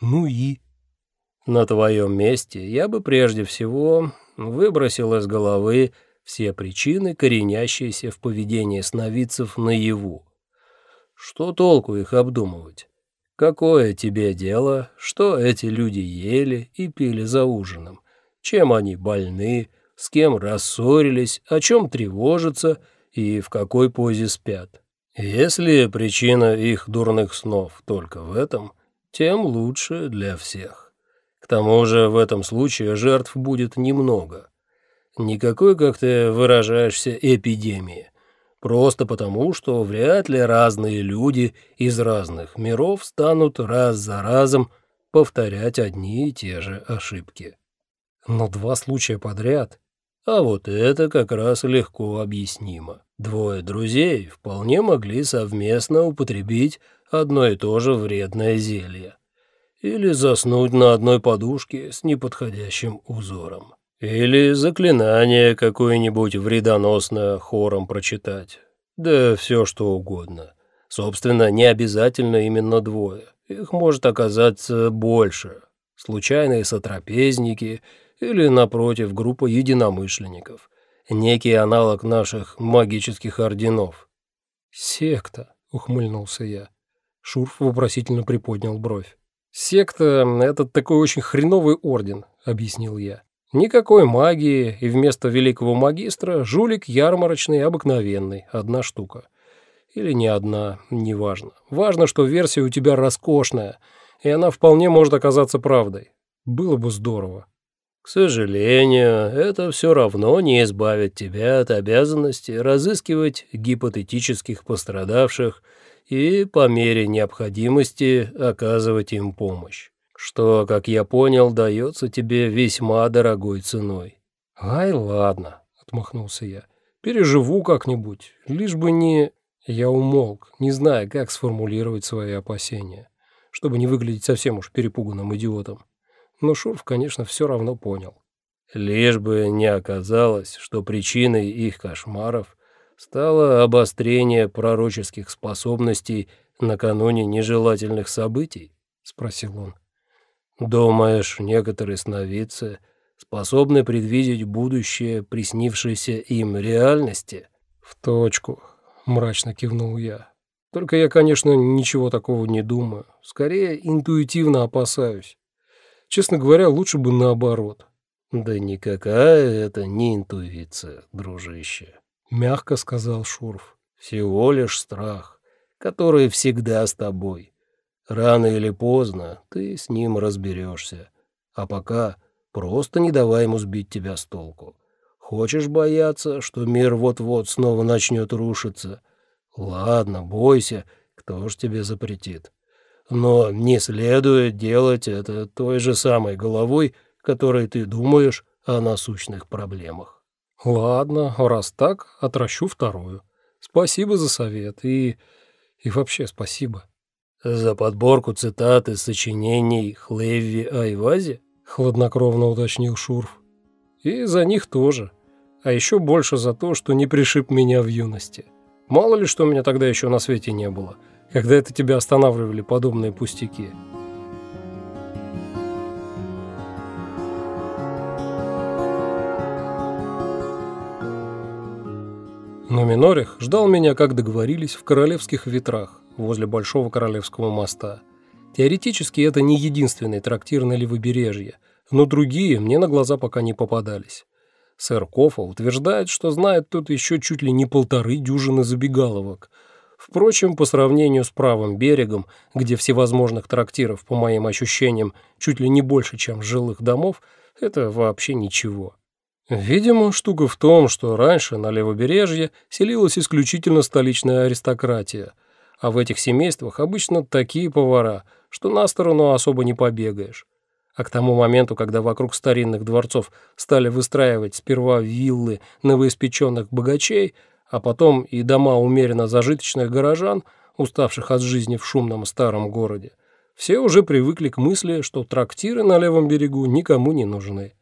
Ну и? На твоем месте я бы прежде всего выбросил из головы все причины, коренящиеся в поведении сновидцев наяву. Что толку их обдумывать? Какое тебе дело, что эти люди ели и пили за ужином? Чем они больны, с кем рассорились, о чем тревожатся и в какой позе спят? Если причина их дурных снов только в этом, тем лучше для всех. К тому же в этом случае жертв будет немного. Никакой, как ты выражаешься, эпидемии. Просто потому, что вряд ли разные люди из разных миров станут раз за разом повторять одни и те же ошибки. Но два случая подряд. А вот это как раз легко объяснимо. Двое друзей вполне могли совместно употребить одно и то же вредное зелье или заснуть на одной подушке с неподходящим узором. Или заклинание какое-нибудь вредоносное хором прочитать. Да все что угодно. Собственно, не обязательно именно двое. Их может оказаться больше. Случайные сотрапезники или, напротив, группа единомышленников. Некий аналог наших магических орденов. «Секта», — ухмыльнулся я. Шурф вопросительно приподнял бровь. «Секта — это такой очень хреновый орден», — объяснил я. «Никакой магии, и вместо великого магистра жулик ярмарочный обыкновенный, одна штука. Или не одна, неважно. Важно, что версия у тебя роскошная, и она вполне может оказаться правдой. Было бы здорово». «К сожалению, это все равно не избавит тебя от обязанности разыскивать гипотетических пострадавших и по мере необходимости оказывать им помощь, что, как я понял, дается тебе весьма дорогой ценой». «Ай, ладно», — отмахнулся я, — «переживу как-нибудь, лишь бы не...» Я умолк, не зная, как сформулировать свои опасения, чтобы не выглядеть совсем уж перепуганным идиотом. Но Шурф, конечно, все равно понял. Лишь бы не оказалось, что причиной их кошмаров стало обострение пророческих способностей накануне нежелательных событий?» — спросил он. «Думаешь, некоторые сновидцы способны предвидеть будущее, приснившееся им реальности?» «В точку», — мрачно кивнул я. «Только я, конечно, ничего такого не думаю. Скорее, интуитивно опасаюсь. Честно говоря, лучше бы наоборот». «Да никакая это не интуиция, дружище», — мягко сказал Шурф. «Всего лишь страх, который всегда с тобой. Рано или поздно ты с ним разберешься. А пока просто не давай ему сбить тебя с толку. Хочешь бояться, что мир вот-вот снова начнет рушиться? Ладно, бойся, кто ж тебе запретит. Но не следует делать это той же самой головой, которой ты думаешь о насущных проблемах. Ладно, раз так, отращу вторую. Спасибо за совет и... и вообще спасибо. За подборку цитат из сочинений Хлевви Айвази? Хладнокровно уточнил Шурф. И за них тоже. А еще больше за то, что не пришиб меня в юности. Мало ли, что меня тогда еще на свете не было, когда это тебя останавливали подобные пустяки. Но Минорих ждал меня, как договорились, в королевских ветрах, возле Большого Королевского моста. Теоретически это не единственный трактир на левобережье, но другие мне на глаза пока не попадались. Сэр Кофа утверждает, что знает тут еще чуть ли не полторы дюжины забегаловок. Впрочем, по сравнению с правым берегом, где всевозможных трактиров, по моим ощущениям, чуть ли не больше, чем жилых домов, это вообще ничего. Видимо, штука в том, что раньше на левобережье селилась исключительно столичная аристократия, а в этих семействах обычно такие повара, что на сторону особо не побегаешь. А к тому моменту, когда вокруг старинных дворцов стали выстраивать сперва виллы новоиспеченных богачей, а потом и дома умеренно зажиточных горожан, уставших от жизни в шумном старом городе, все уже привыкли к мысли, что трактиры на левом берегу никому не нужны.